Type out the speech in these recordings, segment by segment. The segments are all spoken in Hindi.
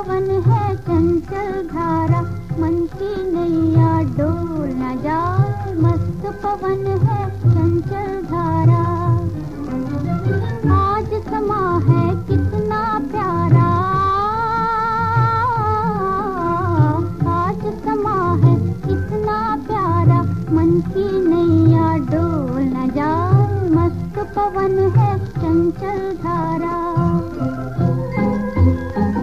पवन है चंचल धारा मन की नैया डोल न जाए, मस्त पवन है चंचल धारा। आज समा है कितना प्यारा। आज समा है कितना प्यारा मन की नैया डोल न जाए, मस्त पवन है चंचल धारा।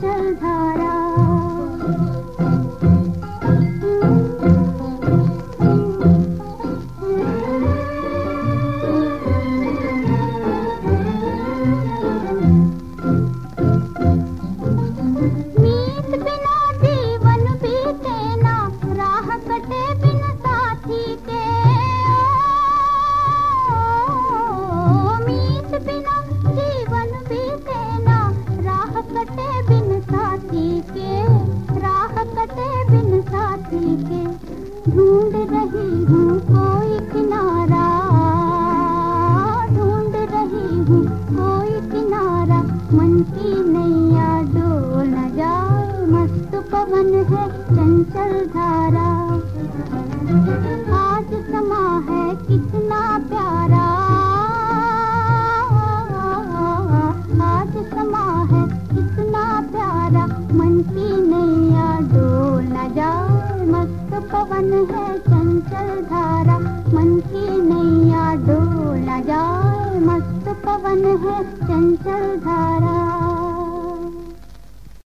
चंचल धारा के ढूंढ रही हूँ कोई किनारा। ढूंढ रही हूँ कोई किनारा। मन की नैया डोल न जाए, मस्त पवन है चंचल धारा। आज समा है पवन है चंचल धारा मन की नैया डोला जाए मस्त पवन है चंचल धारा।